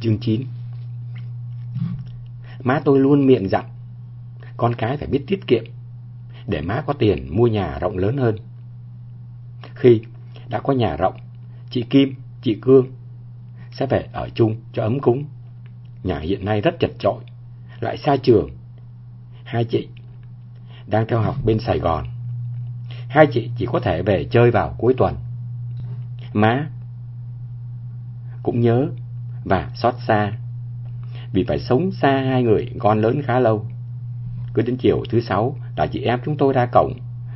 Chương 9 Má tôi luôn miệng dặn, con cái phải biết tiết kiệm, để má có tiền mua nhà rộng lớn hơn. Khi đã có nhà rộng, chị Kim, chị Cương sẽ về ở chung cho ấm cúng. Nhà hiện nay rất chật chội, lại xa trường. Hai chị đang theo học bên Sài Gòn. Hai chị chỉ có thể về chơi vào cuối tuần. Má cũng nhớ và xót xa vì phải sống xa hai người con lớn khá lâu. Cứ đến chiều thứ sáu là chị em chúng tôi ra cổng,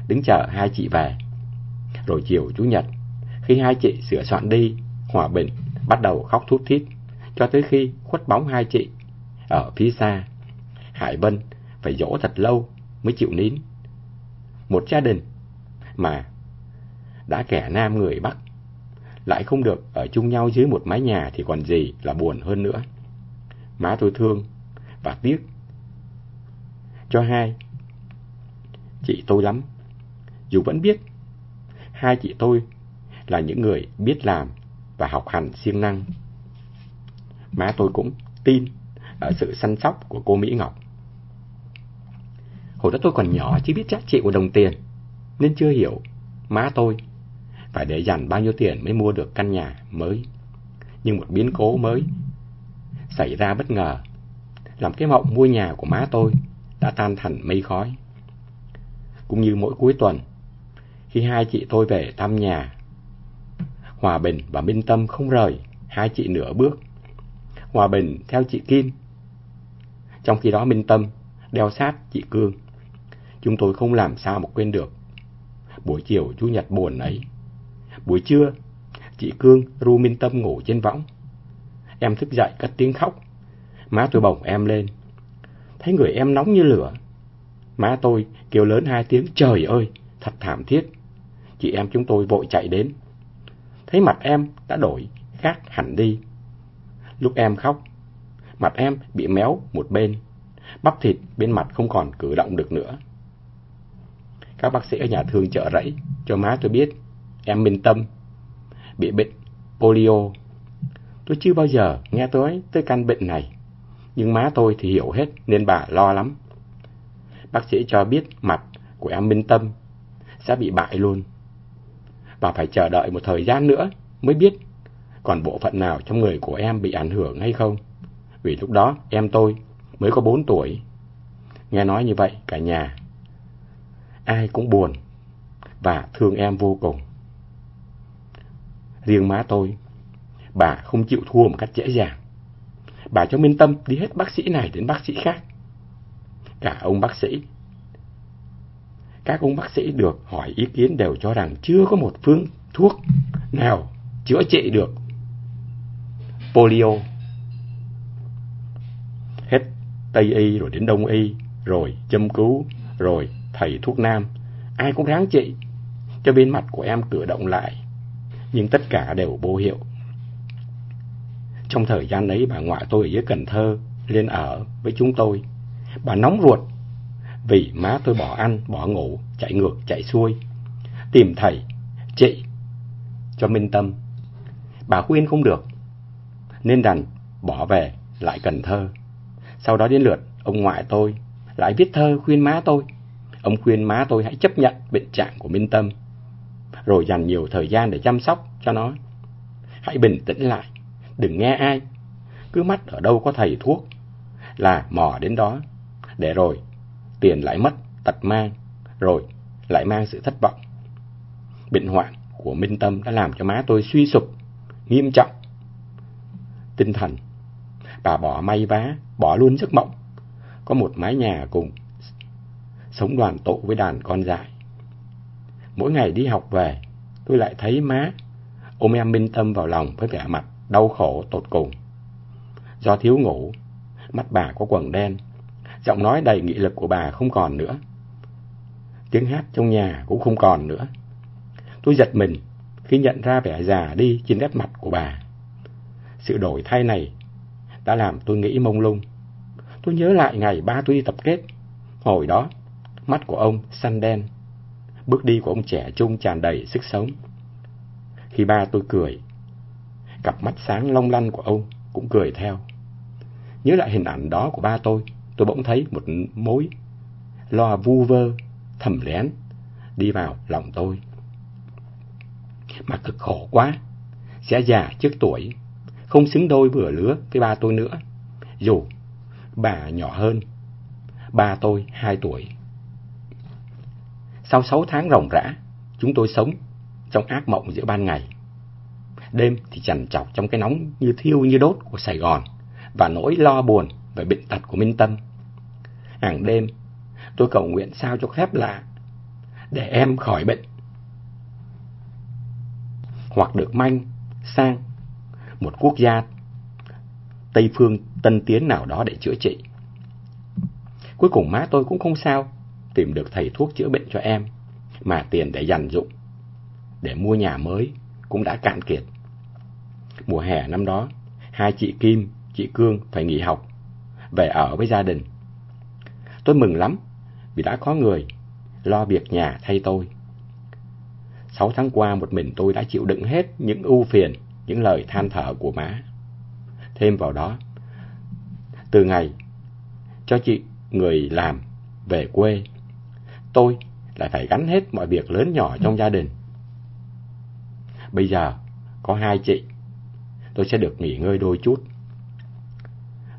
đứng chờ hai chị về. Rồi chiều Chủ nhật, khi hai chị sửa soạn đi, Hòa Bình bắt đầu khóc thút thít, cho tới khi khuất bóng hai chị ở phía xa. Hải Vân phải dỗ thật lâu mới chịu nín. Một gia đình mà đã kẻ nam người Bắc lại không được ở chung nhau dưới một mái nhà thì còn gì là buồn hơn nữa. Má tôi thương và tiếc cho hai chị tôi lắm. Dù vẫn biết hai chị tôi là những người biết làm và học hành siêng năng. Má tôi cũng tin ở sự săn sóc của cô Mỹ Ngọc. Hồi đó tôi còn nhỏ chỉ biết giá trị của đồng tiền, nên chưa hiểu má tôi phải để dành bao nhiêu tiền mới mua được căn nhà mới. Nhưng một biến cố mới xảy ra bất ngờ, làm cái mộng mua nhà của má tôi đã tan thành mây khói. Cũng như mỗi cuối tuần, khi hai chị tôi về thăm nhà, Hòa Bình và Minh Tâm không rời hai chị nửa bước. Hòa Bình theo chị Kim, trong khi đó Minh Tâm đeo sát chị Cương. Chúng tôi không làm sao mà quên được. Buổi chiều Chủ nhật buồn ấy. Buổi trưa, chị Cương ru Minh Tâm ngủ trên võng. Em thức dậy cất tiếng khóc. Má tôi bồng em lên. Thấy người em nóng như lửa. Má tôi kêu lớn hai tiếng trời ơi, thật thảm thiết. Chị em chúng tôi vội chạy đến. Thấy mặt em đã đổi, khác hẳn đi. Lúc em khóc, mặt em bị méo một bên. Bắp thịt bên mặt không còn cử động được nữa. Các bác sĩ ở nhà thương trợ rẫy cho má tôi biết em Minh Tâm bị bệnh polio. Tôi chưa bao giờ nghe tới tới căn bệnh này, nhưng má tôi thì hiểu hết nên bà lo lắm. Bác sĩ cho biết mặt của em Minh Tâm sẽ bị bại luôn. Bà phải chờ đợi một thời gian nữa mới biết còn bộ phận nào trong người của em bị ảnh hưởng hay không. Vì lúc đó em tôi mới có 4 tuổi. Nghe nói như vậy cả nhà ai cũng buồn và thương em vô cùng. Riêng má tôi, bà không chịu thua một cách dễ dàng. Bà cho Minh Tâm đi hết bác sĩ này đến bác sĩ khác. Cả ông bác sĩ. Các ông bác sĩ được hỏi ý kiến đều cho rằng chưa có một phương thuốc nào chữa trị được polio. Hết Tây Y rồi đến Đông Y, rồi châm cứu, rồi thầy thuốc nam, ai cũng ráng trị, cho bên mặt của em cử động lại, nhưng tất cả đều vô hiệu. Trong thời gian ấy bà ngoại tôi ở dưới Cần Thơ lên ở với chúng tôi. Bà nóng ruột vì má tôi bỏ ăn, bỏ ngủ, chạy ngược, chạy xuôi. Tìm thầy, chị cho Minh Tâm. Bà khuyên không được, nên đành bỏ về lại Cần Thơ. Sau đó đến lượt ông ngoại tôi lại viết thơ khuyên má tôi. Ông khuyên má tôi hãy chấp nhận bệnh trạng của Minh Tâm, rồi dành nhiều thời gian để chăm sóc cho nó. Hãy bình tĩnh lại, đừng nghe ai, cứ mắt ở đâu có thầy thuốc là mò đến đó, để rồi tiền lại mất, tật mang, rồi lại mang sự thất vọng. Bệnh hoạn của Minh Tâm đã làm cho má tôi suy sụp, nghiêm trọng. Tinh thần, bà bỏ may vá, bỏ luôn giấc mộng, có một mái nhà cùng sống đoàn tụ với đàn con dại. Mỗi ngày đi học về, tôi lại thấy má ôm em Minh Tâm vào lòng với vẻ mặt đau khổ tột cùng. Do thiếu ngủ, mắt bà có quầng đen, giọng nói đầy nghị lực của bà không còn nữa. Tiếng hát trong nhà cũng không còn nữa. Tôi giật mình khi nhận ra vẻ già đi trên nét mặt của bà. Sự đổi thay này đã làm tôi nghĩ mông lung. Tôi nhớ lại ngày ba tôi đi tập kết. Hồi đó, mắt của ông xanh đen, bước đi của ông trẻ trung tràn đầy sức sống. Khi ba tôi cười, cặp mắt sáng long lanh của ông cũng cười theo. Nhớ lại hình ảnh đó của ba tôi, tôi bỗng thấy một mối lo vu vơ, thầm lén, đi vào lòng tôi. Mà cực khổ quá, sẽ già trước tuổi, không xứng đôi vừa lứa với ba tôi nữa. Dù bà nhỏ hơn, ba tôi hai tuổi. Sau sáu tháng ròng rã, chúng tôi sống trong ác mộng giữa ban ngày. Đêm thì chằn chọc trong cái nóng như thiêu như đốt của Sài Gòn và nỗi lo buồn về bệnh tật của Minh Tâm. Hàng đêm, tôi cầu nguyện sao cho phép lạ để em khỏi bệnh. Hoặc được manh sang một quốc gia Tây phương tân tiến nào đó để chữa trị. Cuối cùng má tôi cũng không sao tìm được thầy thuốc chữa bệnh cho em, mà tiền để dành dụng, để mua nhà mới cũng đã cạn kiệt. Mùa hè năm đó, hai chị Kim, chị Cương phải nghỉ học, về ở với gia đình. Tôi mừng lắm vì đã có người lo việc nhà thay tôi. Sáu tháng qua một mình tôi đã chịu đựng hết những ưu phiền, những lời than thở của má. Thêm vào đó, từ ngày cho chị người làm về quê, tôi lại phải gánh hết mọi việc lớn nhỏ trong gia đình. Bây giờ có hai chị, tôi sẽ được nghỉ ngơi đôi chút.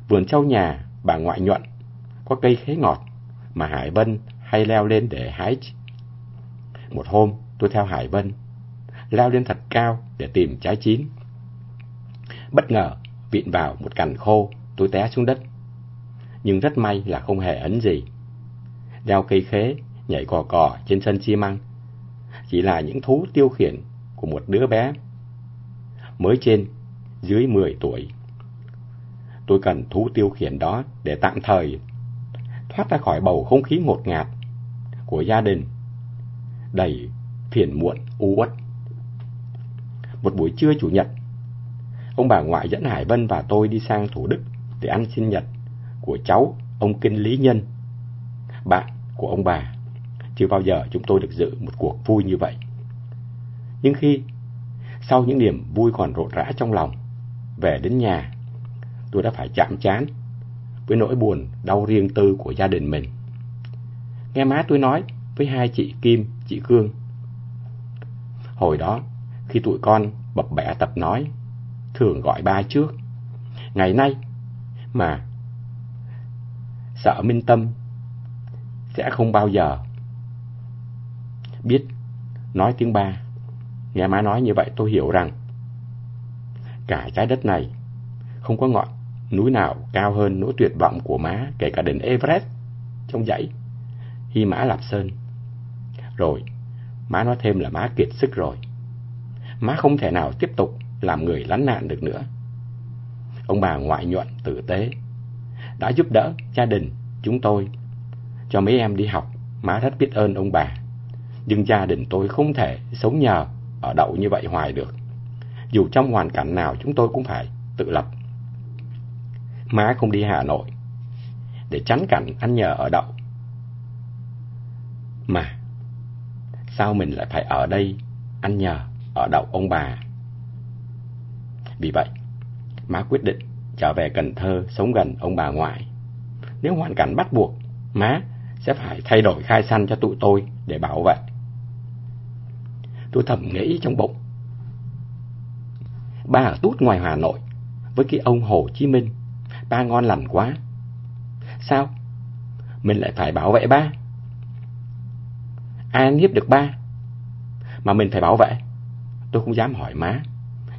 Vườn sau nhà bà ngoại nhuận có cây khế ngọt mà Hải Vân hay leo lên để hái. Một hôm tôi theo Hải Vân leo lên thật cao để tìm trái chín. Bất ngờ vịn vào một cành khô, tôi té xuống đất. Nhưng rất may là không hề ấn gì. Leo cây khế, nhảy cò cò trên sân xi măng. Chỉ là những thú tiêu khiển của một đứa bé mới trên dưới 10 tuổi. Tôi cần thú tiêu khiển đó để tạm thời thoát ra khỏi bầu không khí ngột ngạt của gia đình đầy phiền muộn u uất. Một buổi trưa chủ nhật, ông bà ngoại dẫn Hải Vân và tôi đi sang Thủ Đức để ăn sinh nhật của cháu ông Kinh Lý Nhân, bạn của ông bà. Chưa bao giờ chúng tôi được dự một cuộc vui như vậy. Nhưng khi sau những niềm vui còn rộn rã trong lòng, về đến nhà, tôi đã phải chạm chán với nỗi buồn đau riêng tư của gia đình mình. Nghe má tôi nói với hai chị Kim, chị Cương. Hồi đó, khi tụi con bập bẹ tập nói, thường gọi ba trước. Ngày nay, mà sợ Minh Tâm sẽ không bao giờ biết nói tiếng ba. Nghe má nói như vậy tôi hiểu rằng cả trái đất này không có ngọn núi nào cao hơn nỗi tuyệt vọng của má kể cả đỉnh Everest trong dãy Hy Mã Lạp Sơn. Rồi, má nói thêm là má kiệt sức rồi. Má không thể nào tiếp tục làm người lánh nạn được nữa. Ông bà ngoại nhuận tử tế đã giúp đỡ gia đình chúng tôi cho mấy em đi học. Má rất biết ơn ông bà. Nhưng gia đình tôi không thể sống nhờ ở đậu như vậy hoài được. Dù trong hoàn cảnh nào chúng tôi cũng phải tự lập. Má không đi Hà Nội để tránh cảnh ăn nhờ ở đậu. Mà sao mình lại phải ở đây ăn nhờ ở đậu ông bà? Vì vậy, má quyết định trở về Cần Thơ sống gần ông bà ngoại. Nếu hoàn cảnh bắt buộc, má sẽ phải thay đổi khai săn cho tụi tôi để bảo vệ. Tôi thầm nghĩ trong bụng. Ba ở tút ngoài Hà Nội với cái ông Hồ Chí Minh, ba ngon lành quá. Sao? Mình lại phải bảo vệ ba? Ai hiếp được ba? Mà mình phải bảo vệ? Tôi không dám hỏi má.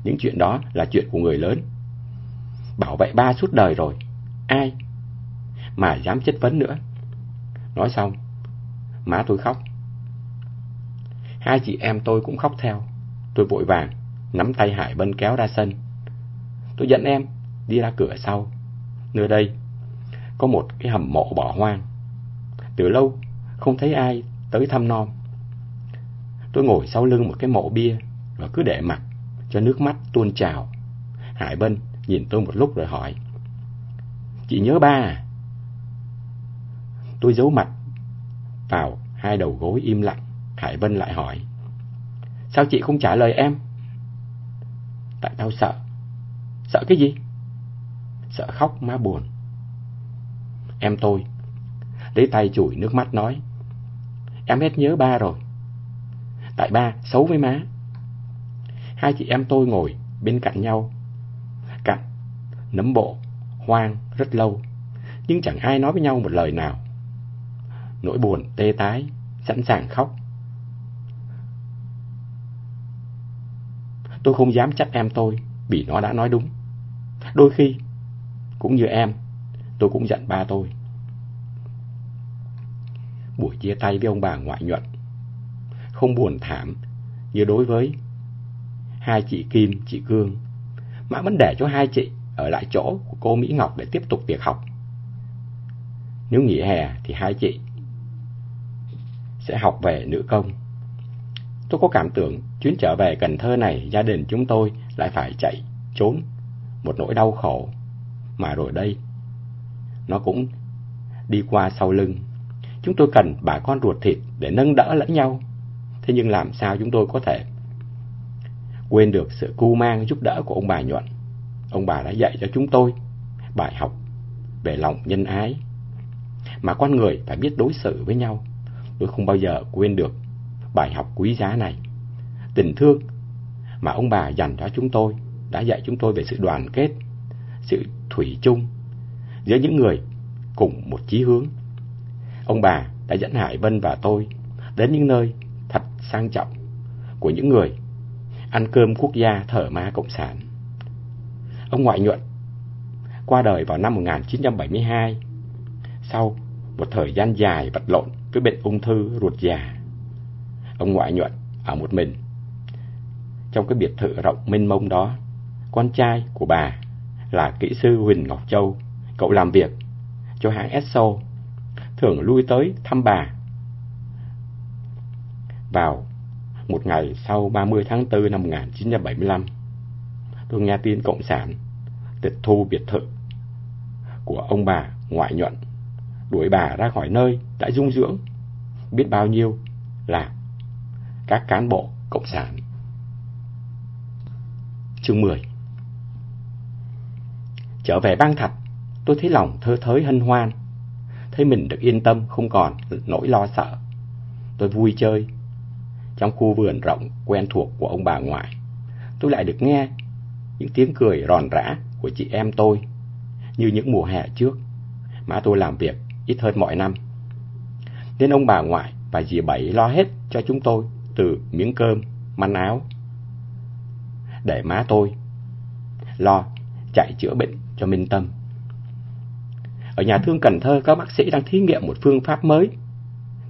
Những chuyện đó là chuyện của người lớn. Bảo vệ ba suốt đời rồi. Ai? Mà dám chất vấn nữa. Nói xong, má tôi khóc. Hai chị em tôi cũng khóc theo. Tôi vội vàng, nắm tay Hải Bân kéo ra sân. Tôi dẫn em đi ra cửa sau. Nơi đây có một cái hầm mộ bỏ hoang. Từ lâu không thấy ai tới thăm non. Tôi ngồi sau lưng một cái mộ bia và cứ để mặt cho nước mắt tuôn trào. Hải Bân nhìn tôi một lúc rồi hỏi. Chị nhớ ba à? Tôi giấu mặt vào hai đầu gối im lặng. Khải Vân lại hỏi. Sao chị không trả lời em? Tại tao sợ. Sợ cái gì? sợ khóc má buồn. Em tôi lấy tay chùi nước mắt nói, em hết nhớ ba rồi. Tại ba xấu với má. Hai chị em tôi ngồi bên cạnh nhau, cạnh nấm bộ, hoang rất lâu, nhưng chẳng ai nói với nhau một lời nào. Nỗi buồn tê tái, sẵn sàng khóc. Tôi không dám trách em tôi vì nó đã nói đúng. Đôi khi, cũng như em, tôi cũng giận ba tôi. Buổi chia tay với ông bà ngoại nhuận, không buồn thảm như đối với hai chị Kim, chị Cương, mà vẫn để cho hai chị ở lại chỗ của cô Mỹ Ngọc để tiếp tục việc học. Nếu nghỉ hè thì hai chị sẽ học về nữ công. Tôi có cảm tưởng chuyến trở về Cần Thơ này, gia đình chúng tôi lại phải chạy trốn một nỗi đau khổ mà rồi đây nó cũng đi qua sau lưng. Chúng tôi cần bà con ruột thịt để nâng đỡ lẫn nhau. Thế nhưng làm sao chúng tôi có thể quên được sự cu mang giúp đỡ của ông bà nhuận. Ông bà đã dạy cho chúng tôi bài học về lòng nhân ái. Mà con người phải biết đối xử với nhau. Tôi không bao giờ quên được bài học quý giá này. Tình thương mà ông bà dành cho chúng tôi đã dạy chúng tôi về sự đoàn kết, sự thủy chung giữa những người cùng một chí hướng. Ông bà đã dẫn Hải Vân và tôi đến những nơi thật sang trọng của những người ăn cơm quốc gia thở ma cộng sản. Ông ngoại nhuận qua đời vào năm 1972 sau một thời gian dài vật lộn với bệnh ung thư ruột già. Ông ngoại nhuận ở một mình. Trong cái biệt thự rộng mênh mông đó, con trai của bà là kỹ sư Huỳnh Ngọc Châu, cậu làm việc cho hãng Esso, thường lui tới thăm bà. Vào một ngày sau 30 tháng 4 năm 1975, tôi nghe tin Cộng sản tịch thu biệt thự của ông bà ngoại nhuận, đuổi bà ra khỏi nơi đã dung dưỡng, biết bao nhiêu là các cán bộ Cộng sản. Chương 10 Trở về bang thạch, tôi thấy lòng thơ thới hân hoan, thấy mình được yên tâm không còn nỗi lo sợ. Tôi vui chơi trong khu vườn rộng quen thuộc của ông bà ngoại. Tôi lại được nghe những tiếng cười ròn rã của chị em tôi như những mùa hè trước mà tôi làm việc ít hơn mọi năm. Nên ông bà ngoại và dì Bảy lo hết cho chúng tôi từ miếng cơm, manh áo. Để má tôi lo chạy chữa bệnh cho Minh Tâm. Ở nhà thương Cần Thơ, các bác sĩ đang thí nghiệm một phương pháp mới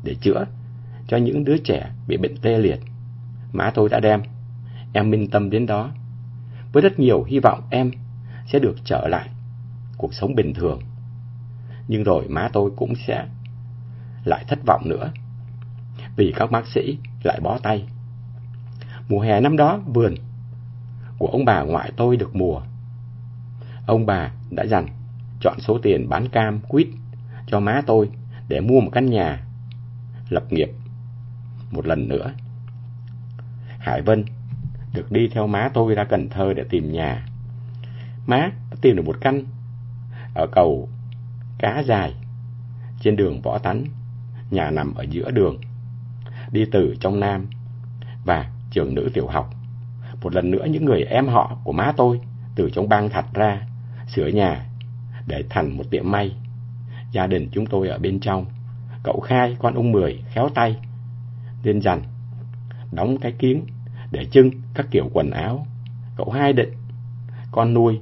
để chữa cho những đứa trẻ bị bệnh tê liệt. Má tôi đã đem em Minh Tâm đến đó với rất nhiều hy vọng em sẽ được trở lại cuộc sống bình thường. Nhưng rồi má tôi cũng sẽ lại thất vọng nữa vì các bác sĩ lại bó tay. Mùa hè năm đó vườn của ông bà ngoại tôi được mùa. Ông bà đã dành chọn số tiền bán cam, quýt cho má tôi để mua một căn nhà lập nghiệp một lần nữa. Hải Vân được đi theo má tôi ra Cần Thơ để tìm nhà. Má đã tìm được một căn ở cầu Cá Dài trên đường Võ Tánh, nhà nằm ở giữa đường, đi từ trong Nam và trường nữ tiểu học. Một lần nữa những người em họ của má tôi từ trong bang thạch ra, sửa nhà để thành một tiệm may. Gia đình chúng tôi ở bên trong. Cậu khai con ông Mười khéo tay, nên dành, đóng cái kiếng để trưng các kiểu quần áo. Cậu hai định, con nuôi,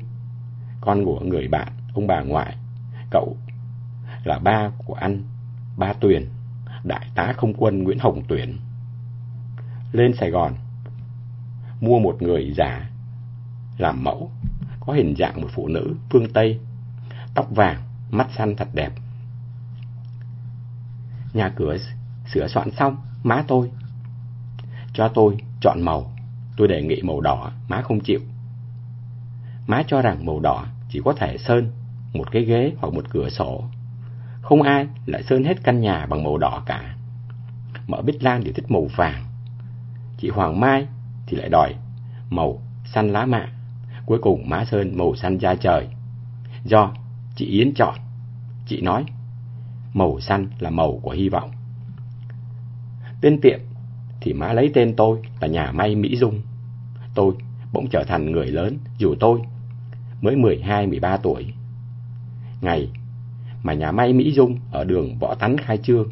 con của người bạn, ông bà ngoại. Cậu là ba của anh, ba Tuyền, đại tá không quân Nguyễn Hồng Tuyển. Lên Sài Gòn, mua một người giả làm mẫu, có hình dạng một phụ nữ phương Tây, tóc vàng, mắt xanh thật đẹp. Nhà cửa sửa soạn xong, má tôi cho tôi chọn màu. Tôi đề nghị màu đỏ, má không chịu. Má cho rằng màu đỏ chỉ có thể sơn một cái ghế hoặc một cửa sổ. Không ai lại sơn hết căn nhà bằng màu đỏ cả. Mợ Bích Lan thì thích màu vàng. Chị Hoàng Mai thì lại đòi màu xanh lá mạ. Cuối cùng má sơn màu xanh da trời. do chị Yến chọn. Chị nói, màu xanh là màu của hy vọng. Tên tiệm thì má lấy tên tôi là nhà may Mỹ Dung. Tôi bỗng trở thành người lớn dù tôi mới 12-13 tuổi. Ngày mà nhà may Mỹ Dung ở đường Võ tấn khai trương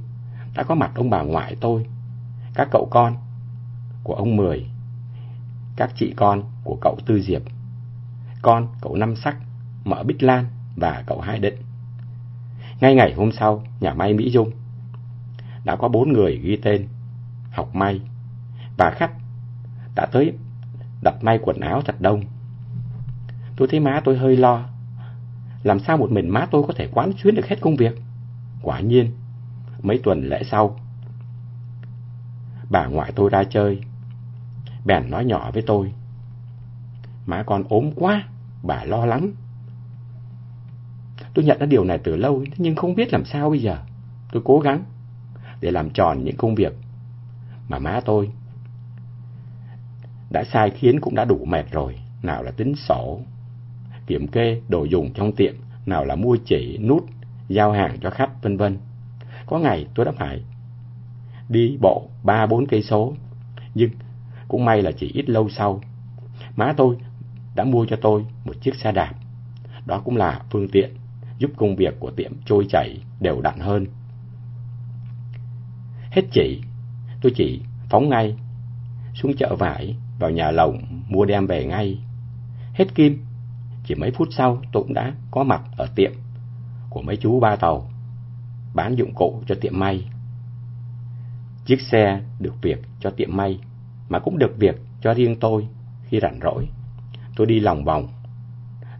đã có mặt ông bà ngoại tôi, các cậu con của ông Mười, các chị con của cậu Tư Diệp, con cậu Năm Sắc, mợ Bích Lan và cậu Hai Định. Ngay ngày hôm sau, nhà may Mỹ Dung đã có bốn người ghi tên học may và khách đã tới đặt may quần áo thật đông. Tôi thấy má tôi hơi lo. Làm sao một mình má tôi có thể quán xuyến được hết công việc? Quả nhiên, mấy tuần lễ sau, bà ngoại tôi ra chơi. Bèn nói nhỏ với tôi. Má con ốm quá, bà lo lắm. Tôi nhận ra điều này từ lâu, nhưng không biết làm sao bây giờ. Tôi cố gắng để làm tròn những công việc mà má tôi đã sai khiến cũng đã đủ mệt rồi. Nào là tính sổ, kiểm kê, đồ dùng trong tiệm, nào là mua chỉ, nút, giao hàng cho khách, vân vân. Có ngày tôi đã phải đi bộ ba bốn cây số, nhưng cũng may là chỉ ít lâu sau, má tôi đã mua cho tôi một chiếc xe đạp. Đó cũng là phương tiện giúp công việc của tiệm trôi chảy đều đặn hơn. Hết chỉ, tôi chỉ phóng ngay xuống chợ vải vào nhà lồng mua đem về ngay. Hết kim, chỉ mấy phút sau tôi cũng đã có mặt ở tiệm của mấy chú ba tàu bán dụng cụ cho tiệm may. Chiếc xe được việc cho tiệm may mà cũng được việc cho riêng tôi khi rảnh rỗi. Tôi đi lòng vòng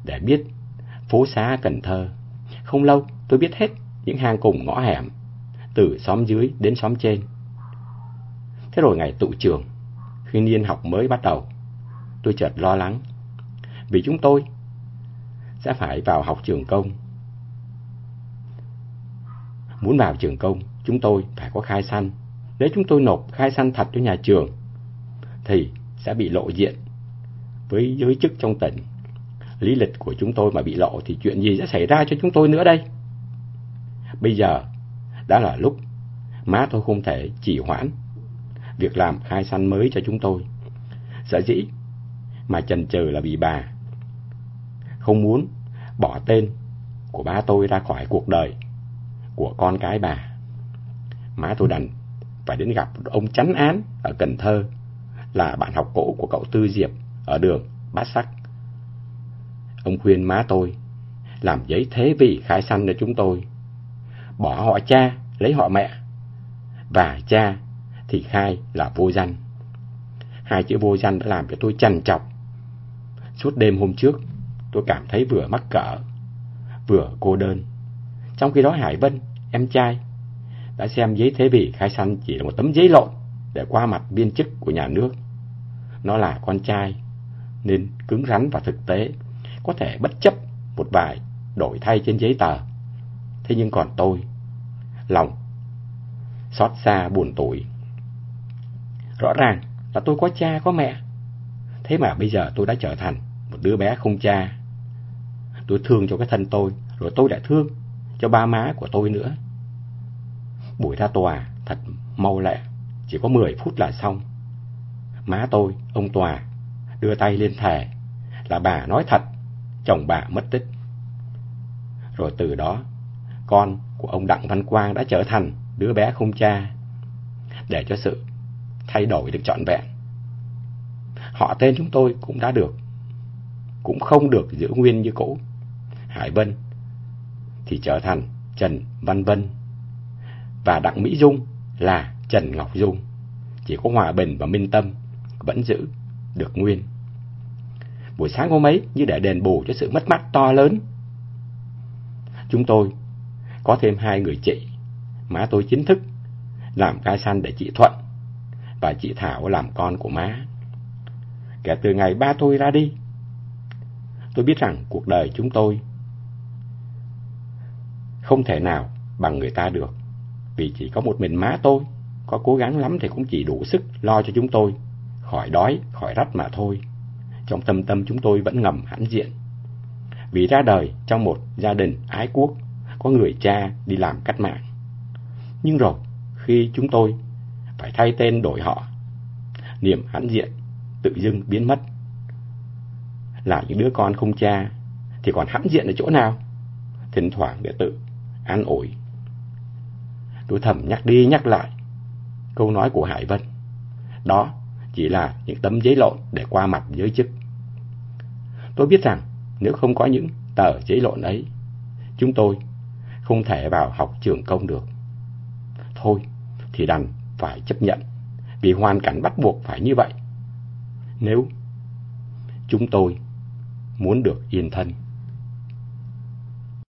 để biết phố xá Cần Thơ. Không lâu tôi biết hết những hang cùng ngõ hẻm, từ xóm dưới đến xóm trên. Thế rồi ngày tụ trường, khi niên học mới bắt đầu, tôi chợt lo lắng. Vì chúng tôi sẽ phải vào học trường công. Muốn vào trường công, chúng tôi phải có khai sanh. Nếu chúng tôi nộp khai sanh thật cho nhà trường, thì sẽ bị lộ diện với giới chức trong tỉnh. Lý lịch của chúng tôi mà bị lộ thì chuyện gì sẽ xảy ra cho chúng tôi nữa đây? Bây giờ đã là lúc má tôi không thể chỉ hoãn việc làm khai sanh mới cho chúng tôi. Sở dĩ mà chần chừ là vì bà không muốn bỏ tên của ba tôi ra khỏi cuộc đời của con cái bà. Má tôi đành phải đến gặp ông chánh án ở Cần Thơ là bạn học cũ của cậu Tư Diệp ở đường Bát Sắc. Ông khuyên má tôi làm giấy thế vị khai sanh cho chúng tôi, bỏ họ cha lấy họ mẹ và cha thì khai là vô danh. Hai chữ vô danh đã làm cho tôi chằn chọc. Suốt đêm hôm trước, tôi cảm thấy vừa mắc cỡ, vừa cô đơn. Trong khi đó Hải Vân, em trai, đã xem giấy thế vị khai sanh chỉ là một tấm giấy lộn để qua mặt viên chức của nhà nước. Nó là con trai, nên cứng rắn và thực tế, có thể bất chấp một vài đổi thay trên giấy tờ. Thế nhưng còn tôi, lòng, xót xa buồn tủi. Rõ ràng là tôi có cha có mẹ, thế mà bây giờ tôi đã trở thành một đứa bé không cha. Tôi thương cho cái thân tôi, rồi tôi lại thương cho ba má của tôi nữa. Buổi ra tòa thật mau lẹ, chỉ có 10 phút là xong. Má tôi, ông tòa, đưa tay lên thề là bà nói thật, chồng bà mất tích. Rồi từ đó, con của ông Đặng Văn Quang đã trở thành đứa bé không cha, để cho sự thay đổi được trọn vẹn. Họ tên chúng tôi cũng đã được, cũng không được giữ nguyên như cũ. Hải Vân thì trở thành Trần Văn Vân và Đặng Mỹ Dung là Trần Ngọc Dung. Chỉ có Hòa Bình và Minh Tâm vẫn giữ được nguyên. Buổi sáng hôm ấy như để đền bù cho sự mất mát to lớn. Chúng tôi có thêm hai người chị, má tôi chính thức làm cai săn để chị Thuận và chị Thảo làm con của má. Kể từ ngày ba tôi ra đi, tôi biết rằng cuộc đời chúng tôi không thể nào bằng người ta được. Vì chỉ có một mình má tôi, có cố gắng lắm thì cũng chỉ đủ sức lo cho chúng tôi, khỏi đói, khỏi rách mà thôi. Trong tâm tâm chúng tôi vẫn ngầm hãnh diện. vì ra đời trong một gia đình ái quốc, có người cha đi làm cách mạng. Nhưng rồi, khi chúng tôi phải thay tên đổi họ, niềm hãnh diện tự dưng biến mất. Là những đứa con không cha thì còn hãnh diện ở chỗ nào? Thỉnh thoảng để tự an ủi. Tôi thầm nhắc đi nhắc lại câu nói của Hải Vân. Đó chỉ là những tấm giấy lộn để qua mặt giới chức. Tôi biết rằng nếu không có những tờ giấy lộn ấy, chúng tôi không thể vào học trường công được. Thôi, thì đành phải chấp nhận, vì hoàn cảnh bắt buộc phải như vậy. Nếu chúng tôi muốn được yên thân.